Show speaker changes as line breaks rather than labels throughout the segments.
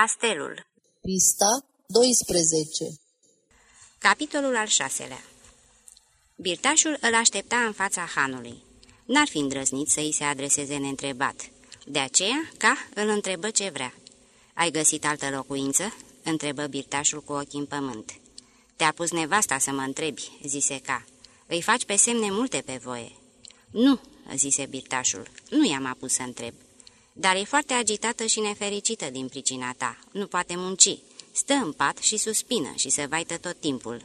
Castelul
Pista 12
Capitolul al șaselea Birtașul îl aștepta în fața hanului. N-ar fi îndrăznit să îi se adreseze neîntrebat. De aceea, ca îl întrebă ce vrea. Ai găsit altă locuință?" întrebă birtașul cu ochii în pământ. Te-a pus nevasta să mă întrebi," zise ca. Îi faci pe semne multe pe voie." Nu," zise birtașul, nu i-am apus să întreb. Dar e foarte agitată și nefericită din pricina ta, nu poate munci. Stă în pat și suspină și se vaită tot timpul."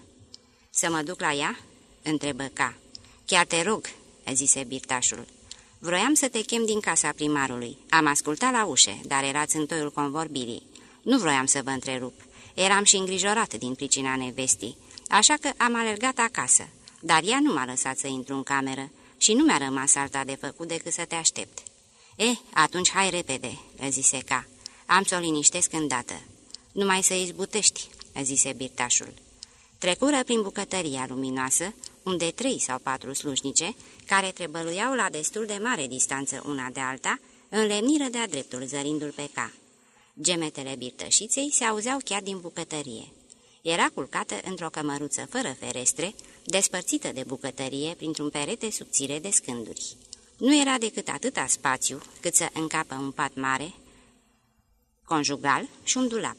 Să mă duc la ea?" întrebă ca. Chiar te rog," zise birtașul. Vroiam să te chem din casa primarului. Am ascultat la ușe, dar erați în toiul convorbirii. Nu vroiam să vă întrerup. Eram și îngrijorat din pricina nevestii, așa că am alergat acasă. Dar ea nu m-a lăsat să intru în cameră și nu mi-a rămas alta de făcut decât să te aștept. E, atunci hai repede," zise ca. Am să o liniștesc îndată." Numai să izbutești," zise birtașul. Trecură prin bucătăria luminoasă, unde trei sau patru slujnice, care trebăluiau la destul de mare distanță una de alta, înlemniră de-a dreptul zărindu-l pe ca. Gemetele birtășiței se auzeau chiar din bucătărie. Era culcată într-o cămăruță fără ferestre, despărțită de bucătărie printr-un perete subțire de scânduri. Nu era decât atâta spațiu cât să încapă un pat mare, conjugal și un dulap.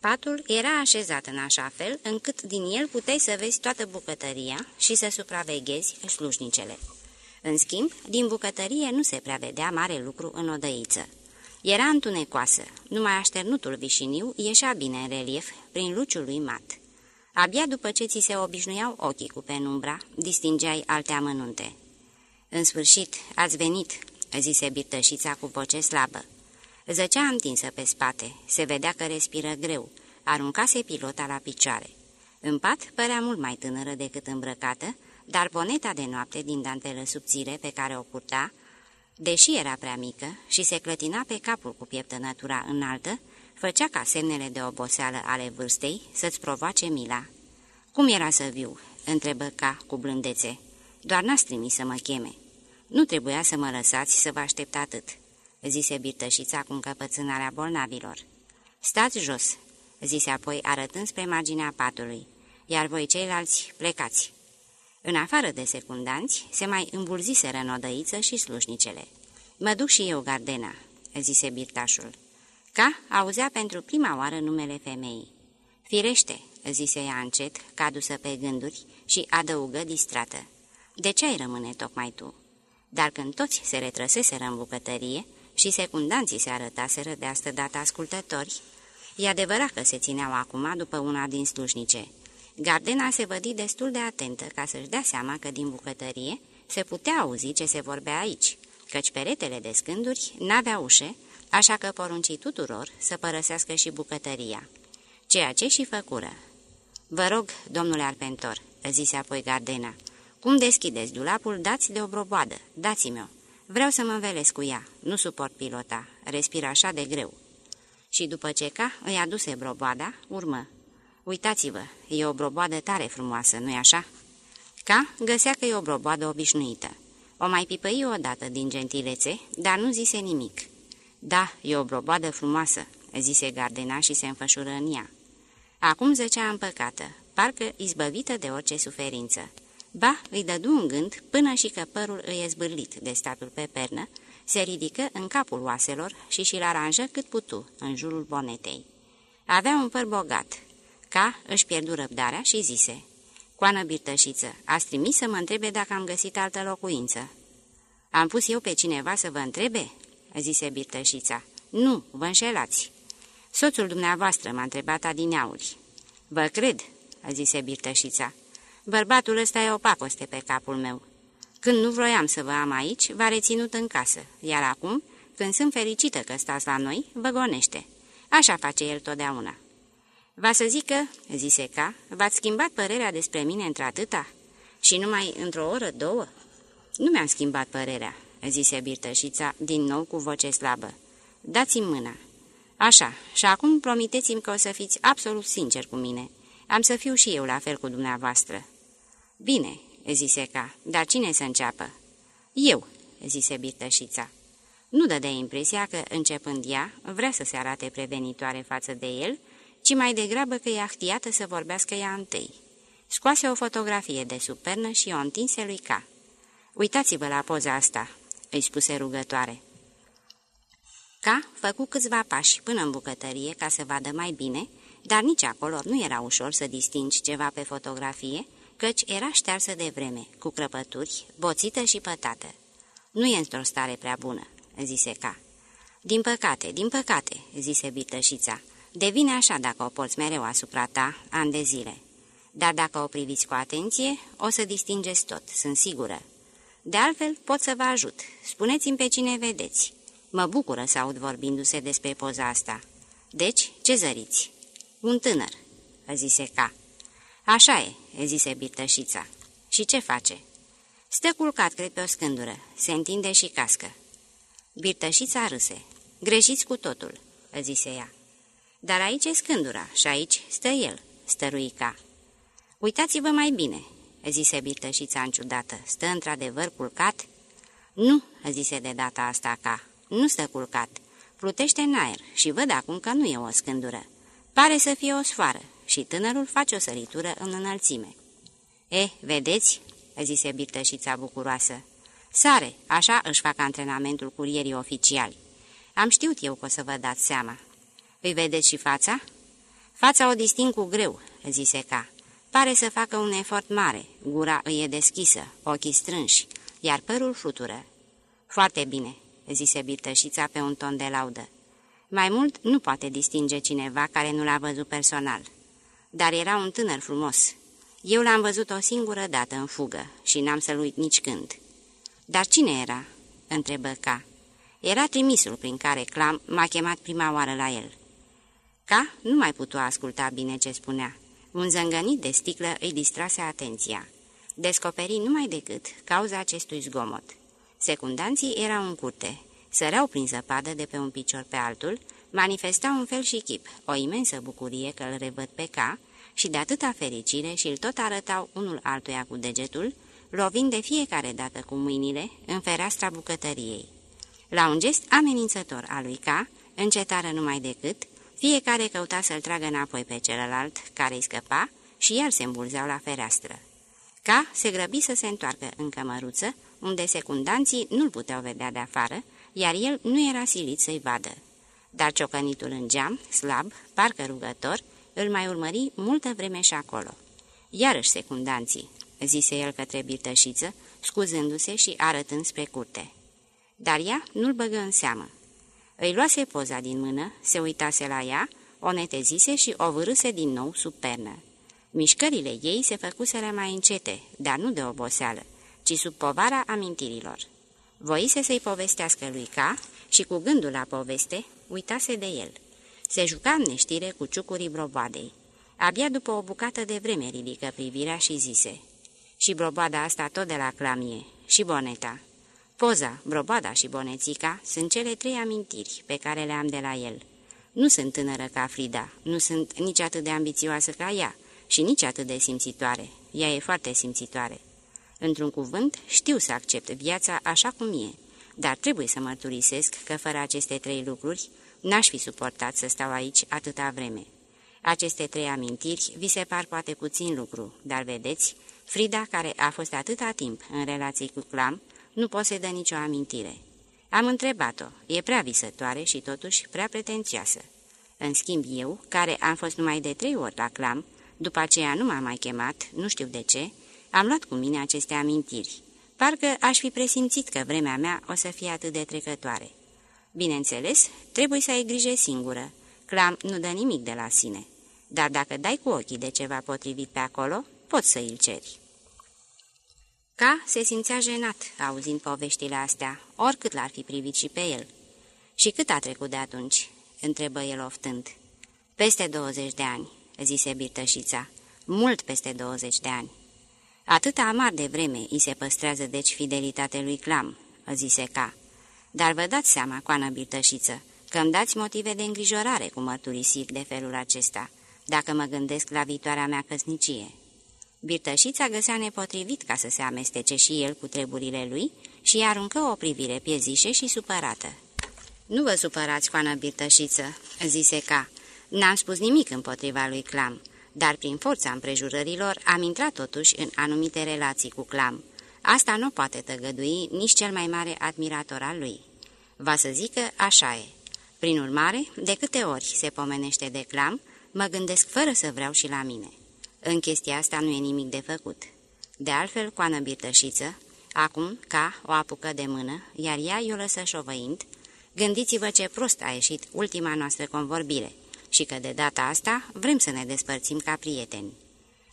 Patul era așezat în așa fel încât din el puteai să vezi toată bucătăria și să supraveghezi slujnicele. În schimb, din bucătărie nu se prea vedea mare lucru în odăiță. Era întunecoasă, numai așternutul vișiniu ieșea bine în relief prin luciul lui mat. Abia după ce ți se obișnuiau ochii cu penumbra, distingeai alte amănunte. În sfârșit, ați venit," zise birtășița cu voce slabă. Zăcea întinsă pe spate, se vedea că respiră greu, aruncase pilota la picioare. În pat părea mult mai tânără decât îmbrăcată, dar boneta de noapte din dantelă subțire pe care o purta, deși era prea mică și se clătina pe capul cu pieptănătura înaltă, făcea ca semnele de oboseală ale vârstei să-ți provoace mila. Cum era să viu?" întrebă ca cu blândețe. Doar n-ați trimis să mă cheme." Nu trebuia să mă lăsați să vă aștept atât." zise birtășița cu încăpățânarea bolnavilor. Stați jos, zise apoi arătând spre marginea patului, iar voi ceilalți plecați. În afară de secundanți, se mai îmbulziseră în odăiță și slujnicele. Mă duc și eu, Gardena, zise birtașul. Ca auzea pentru prima oară numele femeii. Firește, zise ea încet, cadusă pe gânduri și adăugă distrată. De ce ai rămâne tocmai tu? Dar când toți se retrăseseră în bucătărie, și secundanții se arătaseră de astă dată ascultători. E adevărat că se țineau acum după una din slujnice. Gardena se vădi destul de atentă ca să-și dea seama că din bucătărie se putea auzi ce se vorbea aici, căci peretele de scânduri n-avea ușe, așa că porunci tuturor să părăsească și bucătăria. Ceea ce și făcură. Vă rog, domnule Arpentor, zise apoi Gardena, cum deschideți dulapul, dați de o broboadă, dați-mi-o. Vreau să mă învelesc cu ea, nu suport pilota, respir așa de greu. Și după ce ca îi aduse broboada, urmă. Uitați-vă, e o broboadă tare frumoasă, nu-i așa? Ca găsea că e o broboadă obișnuită. O mai pipăi odată din gentilețe, dar nu zise nimic. Da, e o broboadă frumoasă, zise Gardena și se înfășură în ea. Acum zăcea împăcată, parcă izbăvită de orice suferință. Ba, îi dădu un gând până și că părul îi e zbârlit de statul pe pernă, se ridică în capul oaselor și și-l aranjă cât putu în jurul bonetei. Avea un păr bogat. Ca își pierdu răbdarea și zise, Coană birtășiță, ați trimis să mă întrebe dacă am găsit altă locuință." Am pus eu pe cineva să vă întrebe?" zise birtășița. Nu, vă înșelați." Soțul dumneavoastră m-a întrebat adineauri." Vă cred," zise birtășița. Bărbatul ăsta e o pacoste pe capul meu. Când nu vroiam să vă am aici, v-a reținut în casă, iar acum, când sunt fericită că stați la noi, vă gonește. Așa face el totdeauna. Va să zică, zise ca, v-ați schimbat părerea despre mine într-atâta? Și numai într-o oră, două? Nu mi-am schimbat părerea, zise birtășița, din nou cu voce slabă. Dați-mi mâna. Așa, și acum promiteți-mi că o să fiți absolut sincer cu mine. Am să fiu și eu la fel cu dumneavoastră. Bine, zise ca, dar cine să înceapă? Eu, zise birtășița. Nu dădea impresia că, începând ea, vrea să se arate prevenitoare față de el, ci mai degrabă că e ahtiată să vorbească ea întâi. Scoase o fotografie de supernă și o întinse lui Ca. Uitați-vă la poza asta," îi spuse rugătoare. Ca făcu câțiva pași până în bucătărie ca să vadă mai bine, dar nici acolo nu era ușor să distingi ceva pe fotografie, căci era ștearsă de vreme, cu crăpături, boțită și pătată. Nu e într-o stare prea bună," zise Ca. Din păcate, din păcate," zise bitășița, devine așa dacă o porți mereu asupra ta, ani de zile. Dar dacă o priviți cu atenție, o să distingeți tot, sunt sigură. De altfel, pot să vă ajut. Spuneți-mi pe cine vedeți. Mă bucură să aud vorbindu-se despre poza asta. Deci, ce zăriți? Un tânăr, zise Ca. Așa e, zise birtășița. Și ce face? Stă culcat, cred, pe o scândură, se întinde și cască. Birtășița râse. Greșiți cu totul, zise ea. Dar aici e scândura și aici stă el, stăruica. Uitați-vă mai bine, zise birtășița înciudată. Stă într-adevăr culcat? Nu, zise de data asta ca. Nu stă culcat. Plutește în aer și văd acum că nu e o scândură. Pare să fie o sfoară și tânărul face o săritură în înălțime. E, vedeți?" zise birtășița bucuroasă. Sare, așa își fac antrenamentul curierii oficiali. Am știut eu că o să vă dați seama. Îi vedeți și fața?" Fața o disting cu greu," zise ca. Pare să facă un efort mare, gura îi e deschisă, ochii strânși, iar părul flutură. Foarte bine," zise birtășița pe un ton de laudă. Mai mult nu poate distinge cineva care nu l-a văzut personal. Dar era un tânăr frumos. Eu l-am văzut o singură dată în fugă și n-am să-l uit nici când. Dar cine era?" întrebă Ca. Era trimisul prin care Clam m-a chemat prima oară la el. Ca nu mai putea asculta bine ce spunea. Un zângănit de sticlă îi distrase atenția. Descoperi numai decât cauza acestui zgomot. Secundanții erau în curte, săreau prin zăpadă de pe un picior pe altul, manifestau un fel și chip, o imensă bucurie că îl revăd pe ca și de atâta fericire și îl tot arătau unul altuia cu degetul, lovind de fiecare dată cu mâinile în fereastra bucătăriei. La un gest amenințător al lui Ca, încetară numai decât, fiecare căuta să-l tragă înapoi pe celălalt, care îi scăpa, și el se îmbulzeau la fereastră. Ca se grăbi să se întoarcă în cămăruță, unde secundanții nu-l puteau vedea de afară, iar el nu era silit să-i vadă. Dar ciocănitul în geam, slab, parcă rugător, îl mai urmări multă vreme și acolo. Iarăși secundanții, zise el către birtășiță, scuzându-se și arătând spre curte. Dar ea nu-l băgă în seamă. Îi luase poza din mână, se uitase la ea, o netezise și o vârâse din nou sub pernă. Mișcările ei se făcuseră mai încete, dar nu de oboseală, ci sub povara amintirilor. Voise să-i povestească lui Ca și cu gândul la poveste, uitase de el. Se juca în neștire cu ciucurii broboadei. Abia după o bucată de vreme ridică privirea și zise, Și broboada asta tot de la clamie, și boneta." Poza, broboada și bonețica sunt cele trei amintiri pe care le am de la el. Nu sunt tânără ca Frida, nu sunt nici atât de ambițioasă ca ea și nici atât de simțitoare. Ea e foarte simțitoare. Într-un cuvânt, știu să accept viața așa cum e, dar trebuie să mărturisesc că fără aceste trei lucruri n-aș fi suportat să stau aici atâta vreme. Aceste trei amintiri vi se par poate puțin lucru, dar vedeți, Frida, care a fost atâta timp în relații cu Clam, nu posedă nicio amintire. Am întrebat-o, e prea visătoare și totuși prea pretențioasă. În schimb eu, care am fost numai de trei ori la clam, după aceea nu m-am mai chemat, nu știu de ce, am luat cu mine aceste amintiri. Parcă aș fi presimțit că vremea mea o să fie atât de trecătoare. Bineînțeles, trebuie să ai grijă singură. Clam nu dă nimic de la sine. Dar dacă dai cu ochii de ceva potrivit pe acolo, poți să îl ceri. Ca se simțea jenat, auzind poveștile astea, oricât l-ar fi privit și pe el. Și cât a trecut de atunci?" întrebă el oftând. Peste 20 de ani," zise birtășița, mult peste 20 de ani. Atâta amar de vreme îi se păstrează deci fidelitatea lui Clam," zise Ca. Dar vă dați seama, coană birtășiță, că îmi dați motive de îngrijorare cu mărturisiri de felul acesta, dacă mă gândesc la viitoarea mea căsnicie." Birtășița găsea nepotrivit ca să se amestece și el cu treburile lui și aruncă o privire piezișe și supărată. Nu vă supărați, coană birtășiță," zise ca. N-am spus nimic împotriva lui Clam, dar prin forța împrejurărilor am intrat totuși în anumite relații cu Clam. Asta nu poate tăgădui nici cel mai mare admirator al lui. Va să zică, așa e. Prin urmare, de câte ori se pomenește de Clam, mă gândesc fără să vreau și la mine. În chestia asta nu e nimic de făcut. De altfel, coană birtășiță, acum, ca, o apucă de mână, iar ea i-o lăsă șovăind, gândiți-vă ce prost a ieșit ultima noastră convorbire și că de data asta vrem să ne despărțim ca prieteni.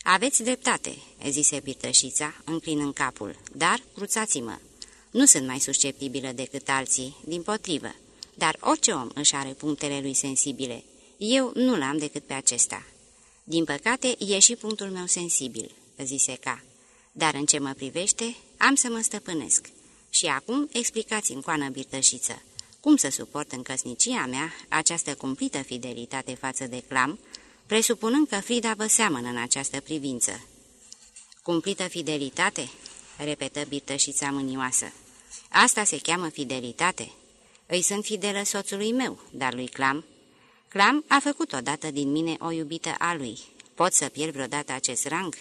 Aveți dreptate," zise birtășița, înclinând capul, dar cruțați-mă. Nu sunt mai susceptibilă decât alții, din potrivă, dar orice om își are punctele lui sensibile. Eu nu l-am decât pe acesta." Din păcate, e și punctul meu sensibil," zise ca. Dar în ce mă privește, am să mă stăpânesc. Și acum explicați-mi, coană birtășiță, cum să suport în căsnicia mea această cumplită fidelitate față de clam, presupunând că Frida vă seamănă în această privință. Cumplită fidelitate? repetă birtășița mânioasă. Asta se cheamă fidelitate. Îi sunt fidelă soțului meu, dar lui Clam. Clam a făcut odată din mine o iubită a lui. Pot să pierd vreodată acest rang?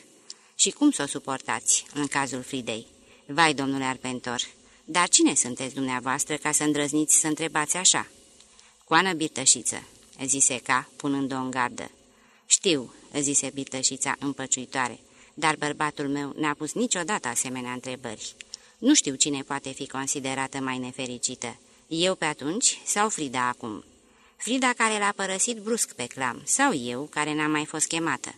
Și cum să o suportați în cazul Fridei? Vai, domnule Arpentor, dar cine sunteți dumneavoastră ca să îndrăzniți să întrebați așa?" Coană birtășiță," zise ca, punând-o în gardă. Știu," zise birtășița împăciuitoare, dar bărbatul meu n-a pus niciodată asemenea întrebări. Nu știu cine poate fi considerată mai nefericită, eu pe atunci sau Frida acum. Frida care l-a părăsit brusc pe clam, sau eu care n-am mai fost chemată.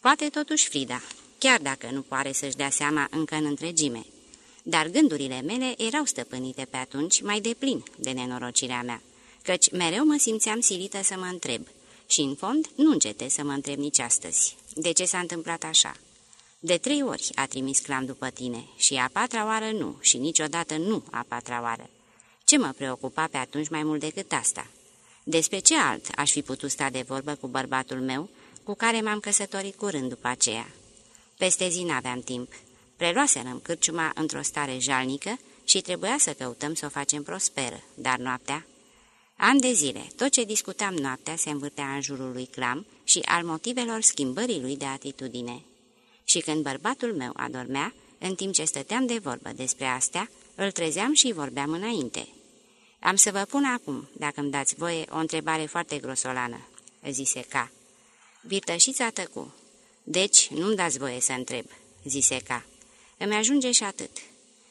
Poate totuși Frida, chiar dacă nu poate să-și dea seama încă în întregime dar gândurile mele erau stăpânite pe atunci mai deplin de nenorocirea mea, căci mereu mă simțeam silită să mă întreb și, în fond, nu încete să mă întreb nici astăzi. De ce s-a întâmplat așa? De trei ori a trimis clam după tine și a patra oară nu și niciodată nu a patra oară. Ce mă preocupa pe atunci mai mult decât asta? Despre ce alt aș fi putut sta de vorbă cu bărbatul meu, cu care m-am căsătorit curând după aceea? Peste zi n-aveam timp Preluaserăm cârciuma într-o stare jalnică și trebuia să căutăm să o facem prosperă, dar noaptea... An de zile, tot ce discutam noaptea se învârtea în jurul lui Clam și al motivelor schimbării lui de atitudine. Și când bărbatul meu adormea, în timp ce stăteam de vorbă despre astea, îl trezeam și vorbeam înainte. Am să vă pun acum, dacă îmi dați voie, o întrebare foarte grosolană," zise Ca. Virtășița tăcu. Deci, nu-mi dați voie să întreb," zise Ca. Îmi ajunge și atât."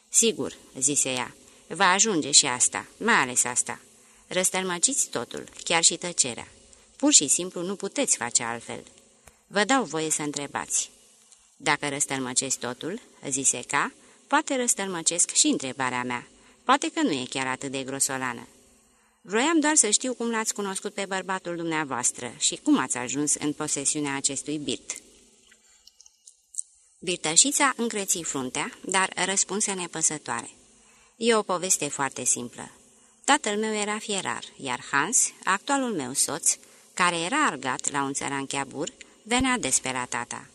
Sigur," zise ea, va ajunge și asta, mai ales asta. Răstălmăciți totul, chiar și tăcerea. Pur și simplu nu puteți face altfel. Vă dau voie să întrebați." Dacă răstălmăcesc totul," zise ca, poate răstălmăcesc și întrebarea mea. Poate că nu e chiar atât de grosolană. Vroiam doar să știu cum l-ați cunoscut pe bărbatul dumneavoastră și cum ați ajuns în posesiunea acestui birt." Birtășița încreții fruntea, dar răspunse nepăsătoare. E o poveste foarte simplă. Tatăl meu era fierar, iar Hans, actualul meu soț, care era argat la un țăran cheabur, venea des pe la tata.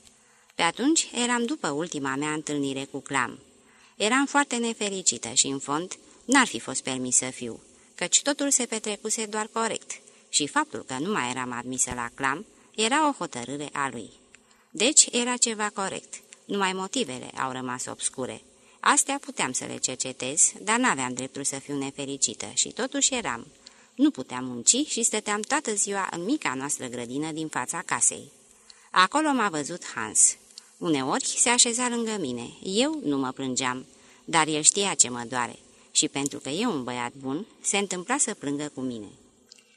Pe atunci eram după ultima mea întâlnire cu Clam. Eram foarte nefericită și, în fond, n-ar fi fost permis să fiu, căci totul se petrecuse doar corect și faptul că nu mai eram admisă la Clam era o hotărâre a lui. Deci era ceva corect numai motivele au rămas obscure. Astea puteam să le cercetez, dar n-aveam dreptul să fiu nefericită și totuși eram. Nu puteam munci și stăteam toată ziua în mica noastră grădină din fața casei. Acolo m-a văzut Hans. Uneori se așeza lângă mine. Eu nu mă plângeam, dar el știa ce mă doare și pentru că e un băiat bun, se întâmpla să plângă cu mine.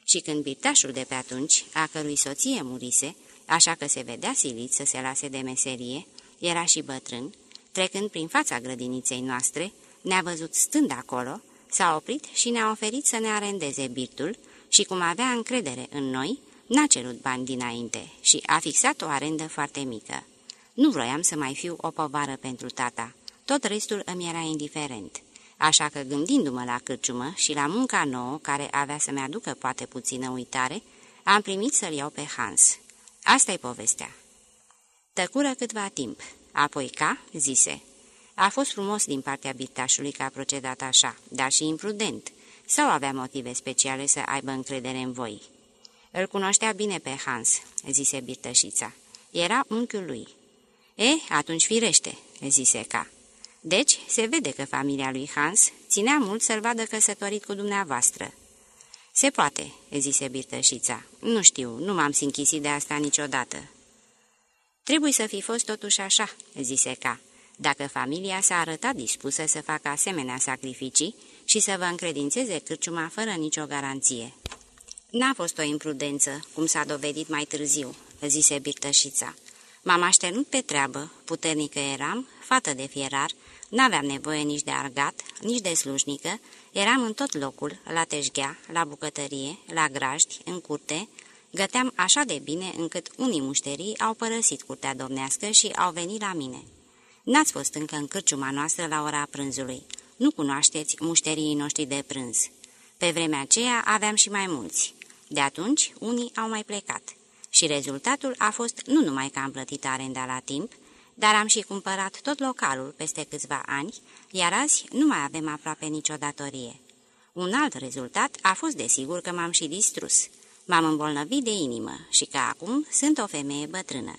Și când birtașul de pe atunci, a cărui soție murise, așa că se vedea silit să se lase de meserie, era și bătrân, trecând prin fața grădiniței noastre, ne-a văzut stând acolo, s-a oprit și ne-a oferit să ne arendeze birtul și, cum avea încredere în noi, n-a cerut bani dinainte și a fixat o arendă foarte mică. Nu vroiam să mai fiu o povară pentru tata, tot restul îmi era indiferent. Așa că, gândindu-mă la cârciumă și la munca nouă, care avea să-mi aducă poate puțină uitare, am primit să-l iau pe Hans. Asta e povestea. Tăcură câtva timp. Apoi ca, zise, A fost frumos din partea birtașului că a procedat așa, dar și imprudent, sau avea motive speciale să aibă încredere în voi. Îl cunoștea bine pe Hans, zise birtășița. Era unchiul lui. E, atunci firește, zise ca. Deci, se vede că familia lui Hans ținea mult să-l vadă căsătorit cu dumneavoastră. Se poate, zise birtășița. Nu știu, nu m-am sinchisit de asta niciodată. Trebuie să fi fost totuși așa, zise ca. Dacă familia s-a arătat dispusă să facă asemenea sacrificii și să vă încredințeze cârciuma fără nicio garanție. N-a fost o imprudență, cum s-a dovedit mai târziu, zise birtășița. M-am așternut pe treabă, puternică eram, fată de fierar, n-aveam nevoie nici de argat, nici de slujnică, eram în tot locul, la teșghea, la bucătărie, la grajdi, în curte, găteam așa de bine încât unii mușterii au părăsit curtea domnească și au venit la mine. N-ați fost încă în cârciuma noastră la ora prânzului. Nu cunoașteți mușterii noștri de prânz. Pe vremea aceea aveam și mai mulți. De atunci, unii au mai plecat. Și rezultatul a fost nu numai că am plătit arenda la timp, dar am și cumpărat tot localul peste câțiva ani, iar azi nu mai avem aproape nicio datorie. Un alt rezultat a fost desigur că m-am și distrus. M-am îmbolnăvit de inimă și că acum sunt o femeie bătrână.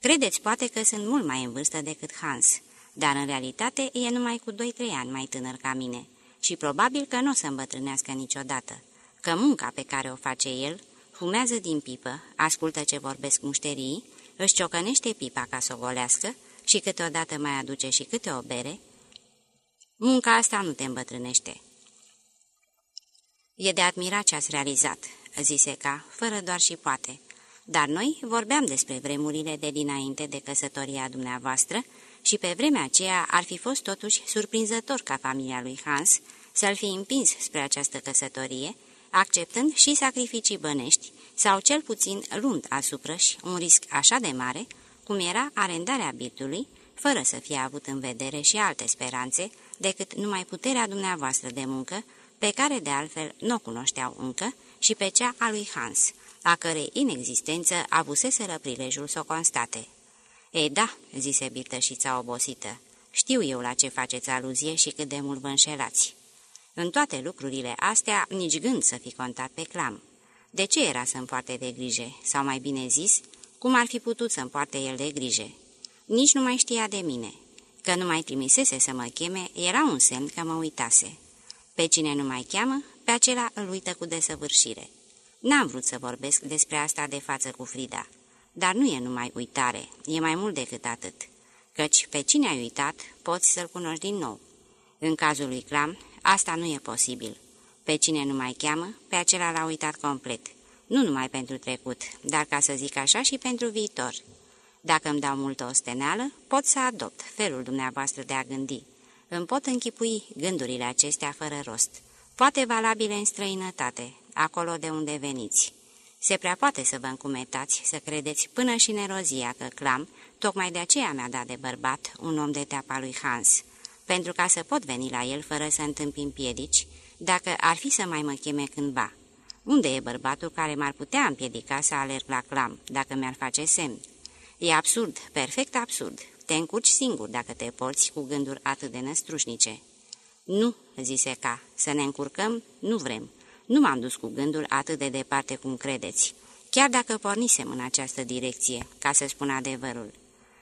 Credeți poate că sunt mult mai în vârstă decât Hans, dar în realitate e numai cu 2-3 ani mai tânăr ca mine și probabil că nu o să îmbătrânească niciodată, că munca pe care o face el, fumează din pipă, ascultă ce vorbesc mușterii, își ciocănește pipa ca să o golească și câteodată mai aduce și câte o bere, munca asta nu te îmbătrânește. E de admirat ce ați realizat, zise ca, fără doar și poate. Dar noi vorbeam despre vremurile de dinainte de căsătoria dumneavoastră și pe vremea aceea ar fi fost totuși surprinzător ca familia lui Hans să-l fi împins spre această căsătorie, acceptând și sacrificii bănești, sau cel puțin luând asupra și un risc așa de mare, cum era arendarea bitului, fără să fie avut în vedere și alte speranțe decât numai puterea dumneavoastră de muncă, pe care de altfel nu o cunoșteau încă, și pe cea a lui Hans, a cărei inexistență avuseseră prilejul să o constate. E da," zise birtășița obosită, știu eu la ce faceți aluzie și cât de mult vă înșelați. În toate lucrurile astea, nici gând să fi contat pe clam. De ce era să-mi poarte de grijă, sau mai bine zis, cum ar fi putut să-mi poarte el de grijă? Nici nu mai știa de mine. Că nu mai trimisese să mă cheme, era un semn că mă uitase. Pe cine nu mai cheamă, pe acela îl uită cu desăvârșire. N-am vrut să vorbesc despre asta de față cu Frida, dar nu e numai uitare, e mai mult decât atât, căci pe cine ai uitat poți să-l cunoști din nou. În cazul lui Clam, asta nu e posibil. Pe cine nu mai cheamă, pe acela l-a uitat complet, nu numai pentru trecut, dar ca să zic așa și pentru viitor. Dacă îmi dau multă osteneală, pot să adopt felul dumneavoastră de a gândi. Îmi pot închipui gândurile acestea fără rost, poate valabile în străinătate, acolo de unde veniți. Se prea poate să vă încumetați, să credeți până și nerozia că clam, tocmai de aceea mi-a dat de bărbat un om de teapa lui Hans, pentru ca să pot veni la el fără să întâmpin piedici, dacă ar fi să mai mă cheme cândva. Unde e bărbatul care m-ar putea împiedica să alerg la clam, dacă mi-ar face semn? E absurd, perfect absurd. Te încurci singur dacă te porți cu gânduri atât de năstrușnice. Nu, zise ca, să ne încurcăm, nu vrem. Nu m-am dus cu gândul atât de departe cum credeți, chiar dacă pornisem în această direcție, ca să spun adevărul.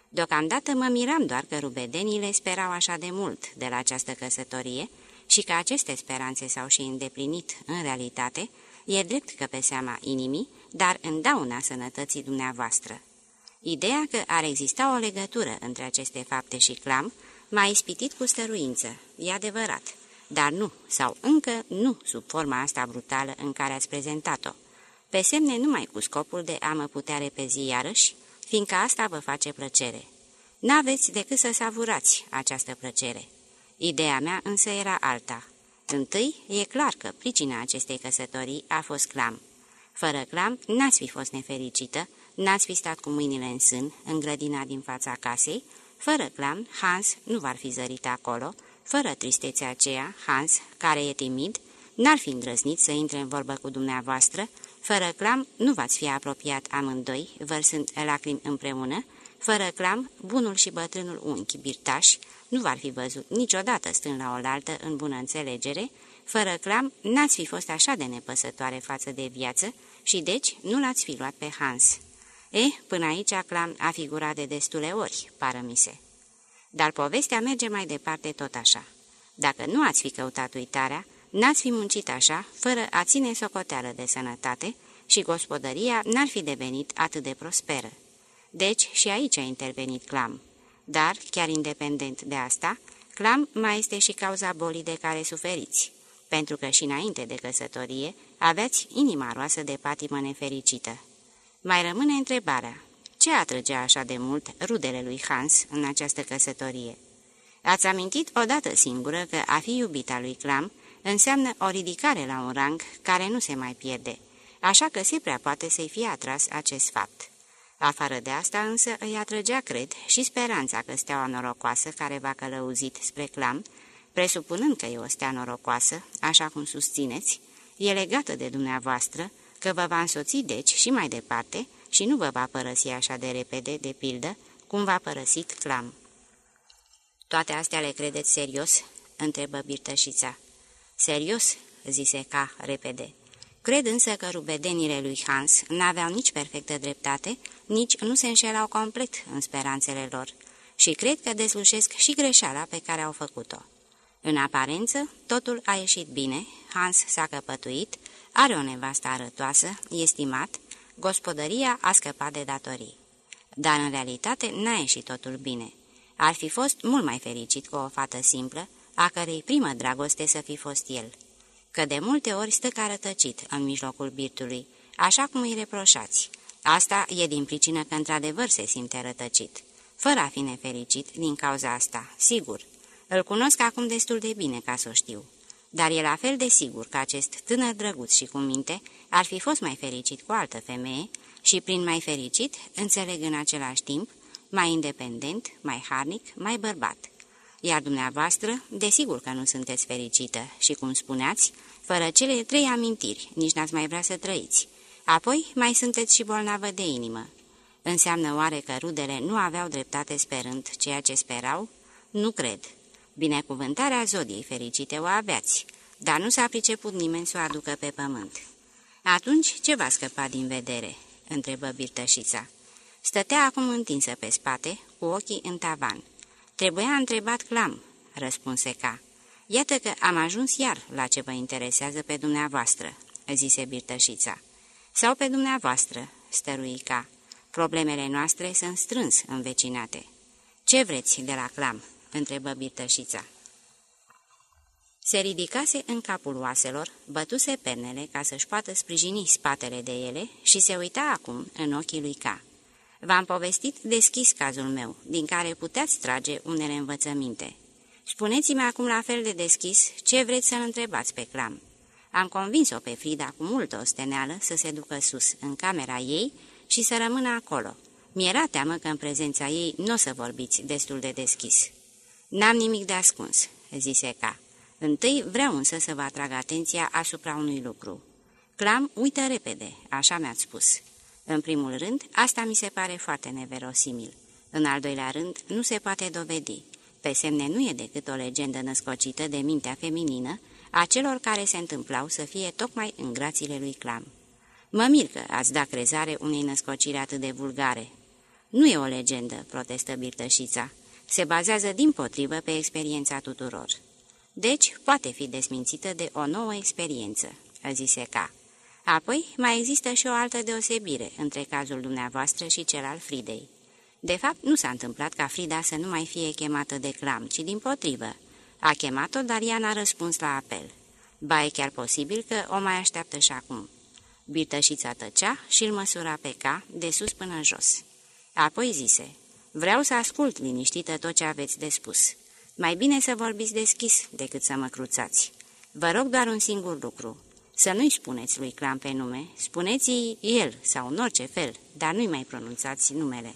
Deocamdată mă miram doar că rubedenile sperau așa de mult de la această căsătorie și că aceste speranțe s-au și îndeplinit în realitate, e drept că pe seama inimii, dar în dauna sănătății dumneavoastră. Ideea că ar exista o legătură între aceste fapte și clam m-a ispitit cu stăruință, e adevărat, dar nu, sau încă nu sub forma asta brutală în care ați prezentat-o. Pe semne numai cu scopul de a mă putea repezi iarăși, fiindcă asta vă face plăcere. N-aveți decât să savurați această plăcere. Ideea mea însă era alta. Întâi, e clar că pricina acestei căsătorii a fost clam. Fără clam, n-ați fi fost nefericită, n-ați fi stat cu mâinile în sân, în grădina din fața casei, fără clam, Hans nu va fi zărit acolo, fără tristețea aceea, Hans, care e timid, n-ar fi îndrăznit să intre în vorbă cu dumneavoastră, fără clam nu v-ați fi apropiat amândoi, vărsând lacrimi împreună, Fără clam, bunul și bătrânul unchi birtaș nu v-ar fi văzut niciodată stând la oaltă în bună înțelegere, fără clam n-ați fi fost așa de nepăsătoare față de viață și deci nu l-ați fi luat pe Hans. E, până aici clam a figurat de destule ori, pară mise. Dar povestea merge mai departe tot așa. Dacă nu ați fi căutat uitarea, n-ați fi muncit așa, fără a ține socoteală de sănătate și gospodăria n-ar fi devenit atât de prosperă. Deci și aici a intervenit Clam. Dar, chiar independent de asta, Clam mai este și cauza bolii de care suferiți, pentru că și înainte de căsătorie aveați inima roasă de patimă nefericită. Mai rămâne întrebarea, ce atrăgea așa de mult rudele lui Hans în această căsătorie? Ați amintit odată singură că a fi iubita lui Clam înseamnă o ridicare la un rang care nu se mai pierde, așa că se prea poate să-i fie atras acest fapt. Afară de asta însă îi atrăgea, cred, și speranța că steaua norocoasă care va călăuzit spre clam, presupunând că e o stea norocoasă, așa cum susțineți, e legată de dumneavoastră, că vă va însoți deci și mai departe și nu vă va părăsi așa de repede, de pildă, cum v-a părăsit clam. Toate astea le credeți serios?" întrebă birtășița. Serios?" zise ca repede. Cred însă că rubedenile lui Hans n-aveau nici perfectă dreptate, nici nu se înșelau complet în speranțele lor și cred că deslușesc și greșeala pe care au făcut-o. În aparență, totul a ieșit bine, Hans s-a căpătuit, are o nevastă arătoasă, estimat, gospodăria a scăpat de datorii. Dar în realitate n-a ieșit totul bine. Ar fi fost mult mai fericit cu o fată simplă, a cărei primă dragoste să fi fost el. Că de multe ori stă ca rătăcit în mijlocul birtului, așa cum îi reproșați. Asta e din pricină că într-adevăr se simte rătăcit, fără a fi nefericit din cauza asta, sigur. Îl cunosc acum destul de bine ca să o știu. Dar e la fel de sigur că acest tânăr drăguț și cu minte ar fi fost mai fericit cu altă femeie și prin mai fericit înțeleg în același timp mai independent, mai harnic, mai bărbat. Iar dumneavoastră, desigur că nu sunteți fericită și, cum spuneați, fără cele trei amintiri, nici n-ați mai vrea să trăiți. Apoi mai sunteți și bolnavă de inimă. Înseamnă oare că rudele nu aveau dreptate sperând ceea ce sperau? Nu cred. Binecuvântarea zodiei fericite o aveați, dar nu s-a priceput nimeni să o aducă pe pământ. Atunci ce va scăpa din vedere?" întrebă birtășița. Stătea acum întinsă pe spate, cu ochii în tavan. Trebuia întrebat clam, răspunse ca. Iată că am ajuns iar la ce vă interesează pe dumneavoastră, zise birtășița. Sau pe dumneavoastră, stărui ca. Problemele noastre sunt strâns învecinate. Ce vreți de la clam? Întrebă birtășița. Se ridicase în capul oaselor, bătuse pernele ca să-și poată sprijini spatele de ele și se uita acum în ochii lui Ca. V-am povestit deschis cazul meu, din care puteți trage unele învățăminte. Spuneți-mi acum la fel de deschis ce vreți să-l întrebați pe Clam. Am convins-o pe Frida cu multă osteneală să se ducă sus, în camera ei, și să rămână acolo. Mi-era teamă că în prezența ei nu o să vorbiți destul de deschis. N-am nimic de ascuns," zise ca. Întâi vreau însă să vă atrag atenția asupra unui lucru. Clam, uită repede, așa mi-ați spus. În primul rând, asta mi se pare foarte neverosimil. În al doilea rând, nu se poate dovedi. Pe semne nu e decât o legendă născocită de mintea feminină a celor care se întâmplau să fie tocmai în grațiile lui Clam. Mă mir că ați dat crezare unei născociri atât de vulgare. Nu e o legendă, protestă birtășița. Se bazează din potrivă pe experiența tuturor. Deci, poate fi desmințită de o nouă experiență, zise Ca. Apoi, mai există și o altă deosebire între cazul dumneavoastră și cel al Fridei. De fapt, nu s-a întâmplat ca Frida să nu mai fie chemată de clam, ci din potrivă. A chemat-o, dar ea n-a răspuns la apel. Ba, e chiar posibil că o mai așteaptă și acum. Birtășița tăcea și îl măsura pe ca, de sus până jos. Apoi zise, vreau să ascult liniștită tot ce aveți de spus. Mai bine să vorbiți deschis decât să mă cruțați. Vă rog doar un singur lucru. Să nu-i spuneți lui Clam pe nume, spuneți-i el sau în orice fel, dar nu-i mai pronunțați numele.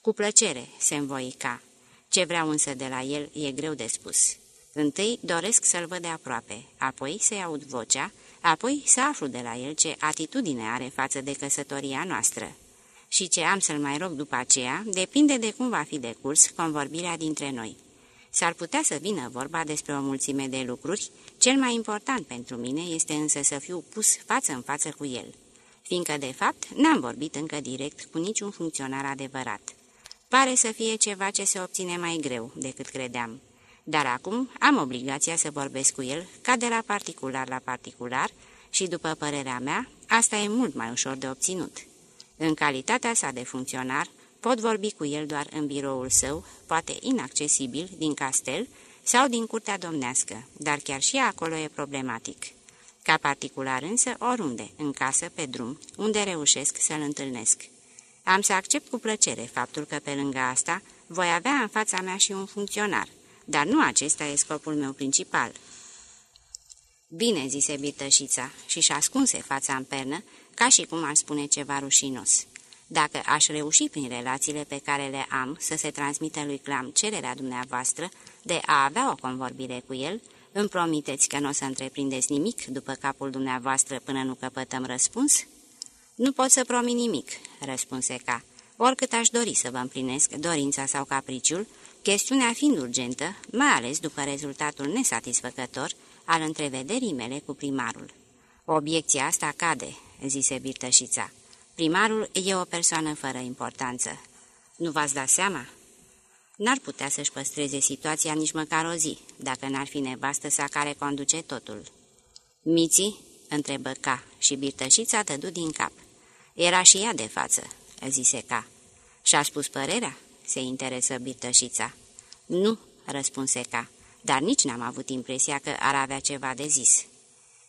Cu plăcere, se învoica. Ce vreau însă de la el e greu de spus. Întâi doresc să-l văd de aproape, apoi să-i aud vocea, apoi să aflu de la el ce atitudine are față de căsătoria noastră. Și ce am să-l mai rog după aceea depinde de cum va fi de curs convorbirea dintre noi. S-ar putea să vină vorba despre o mulțime de lucruri, cel mai important pentru mine este însă să fiu pus față în față cu el, fiindcă, de fapt, n-am vorbit încă direct cu niciun funcționar adevărat. Pare să fie ceva ce se obține mai greu decât credeam, dar acum am obligația să vorbesc cu el ca de la particular la particular și, după părerea mea, asta e mult mai ușor de obținut. În calitatea sa de funcționar, pot vorbi cu el doar în biroul său, poate inaccesibil, din castel sau din curtea domnească, dar chiar și acolo e problematic. Ca particular însă, oriunde, în casă, pe drum, unde reușesc să-l întâlnesc. Am să accept cu plăcere faptul că pe lângă asta voi avea în fața mea și un funcționar, dar nu acesta e scopul meu principal. Bine, zise bitășița și-și ascunse fața în pernă, ca și cum ar spune ceva rușinos. Dacă aș reuși prin relațiile pe care le am să se transmită lui Clam cererea dumneavoastră de a avea o convorbire cu el, îmi promiteți că nu o să întreprindeți nimic după capul dumneavoastră până nu căpătăm răspuns?" Nu pot să promit nimic," răspunse ca. Oricât aș dori să vă împlinesc dorința sau capriciul, chestiunea fiind urgentă, mai ales după rezultatul nesatisfăcător al întrevederii mele cu primarul. Obiecția asta cade," zise birtășița. Primarul e o persoană fără importanță. Nu v-ați dat seama? N-ar putea să-și păstreze situația nici măcar o zi, dacă n-ar fi nevastă sa care conduce totul. Miții? întrebă Ca și birtășița tădu din cap. Era și ea de față, zise Ca. Și-a spus părerea? se interesă birtășița. Nu, răspunse Ca, dar nici n-am avut impresia că ar avea ceva de zis.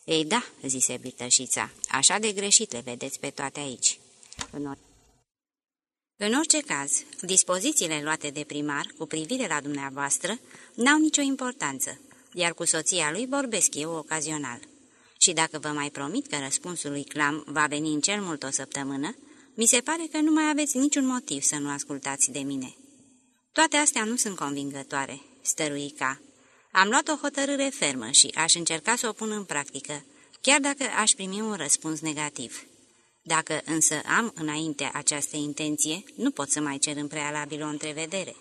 Ei da, zise bitășița, așa de greșit le vedeți pe toate aici. În orice caz, dispozițiile luate de primar cu privire la dumneavoastră n-au nicio importanță, iar cu soția lui vorbesc eu ocazional. Și dacă vă mai promit că răspunsul lui Clam va veni în cel mult o săptămână, mi se pare că nu mai aveți niciun motiv să nu ascultați de mine. Toate astea nu sunt convingătoare, stăruica. Am luat o hotărâre fermă și aș încerca să o pun în practică, chiar dacă aș primi un răspuns negativ. Dacă însă am înainte această intenție, nu pot să mai cer în prealabil o întrevedere.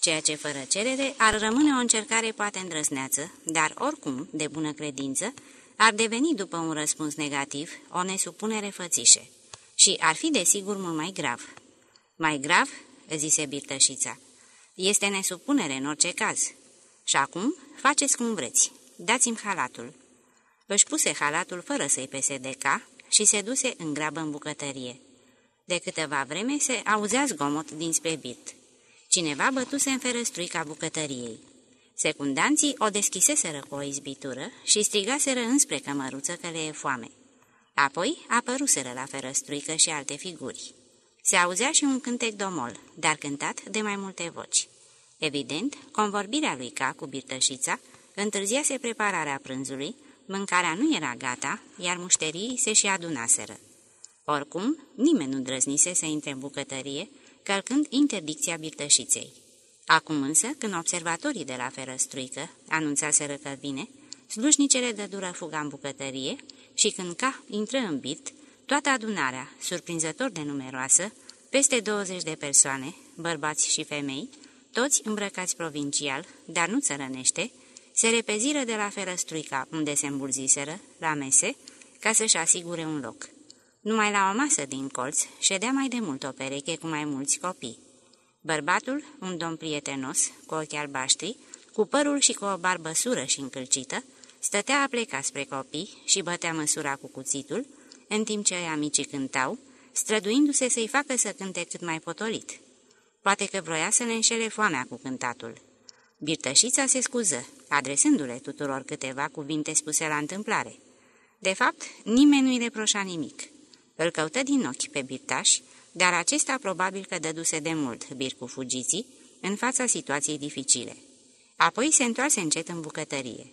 Ceea ce fără cerere ar rămâne o încercare poate îndrăsneață, dar oricum, de bună credință, ar deveni după un răspuns negativ o nesupunere fățișe. Și ar fi desigur mult mai grav. Mai grav, zise birtășița, este nesupunere în orice caz. Și acum faceți cum vreți. Dați-mi halatul." Își puse halatul fără să-i pese de ca și se duse în grabă în bucătărie. De câteva vreme se auzea zgomot dinspre birt. Cineva bătuse în ferăstruica bucătăriei. Secundanții o deschiseseră cu o izbitură și strigaseră înspre cămăruță că le e foame. Apoi apăruseră la ferăstruică și alte figuri. Se auzea și un cântec domol, dar cântat de mai multe voci. Evident, convorbirea lui Ca cu birtășița întârziase prepararea prânzului, mâncarea nu era gata, iar mușterii se și adunaseră. Oricum, nimeni nu drăznise să intre în bucătărie, călcând interdicția birtășiței. Acum însă, când observatorii de la ferăstruică anunțaseră că vine, slujnicele dădură fuga în bucătărie și când Ca intră în birt, toată adunarea, surprinzător de numeroasă, peste 20 de persoane, bărbați și femei, toți îmbrăcați provincial, dar nu țărănește, se repeziră de la ferăstruica unde se îmbulziseră, la mese, ca să-și asigure un loc. Numai la o masă din colț ședea mai de mult o pereche cu mai mulți copii. Bărbatul, un domn prietenos, cu ochi albaștri, cu părul și cu o barbă sură și încălcită, stătea a pleca spre copii și bătea măsura cu cuțitul, în timp ce amicii cântau, străduindu-se să-i facă să cânte cât mai potolit. Poate că vroia să ne înșele foamea cu cântatul. Birtășița se scuză, adresându-le tuturor câteva cuvinte spuse la întâmplare. De fapt, nimeni nu-i reproșa nimic. Îl căută din ochi pe birtaș, dar acesta probabil că dăduse de mult bir cu fugiții în fața situației dificile. Apoi se întoarse încet în bucătărie.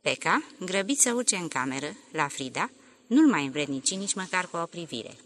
Peca, grăbit să urce în cameră, la Frida, nu-l mai învrednici nici măcar cu o privire.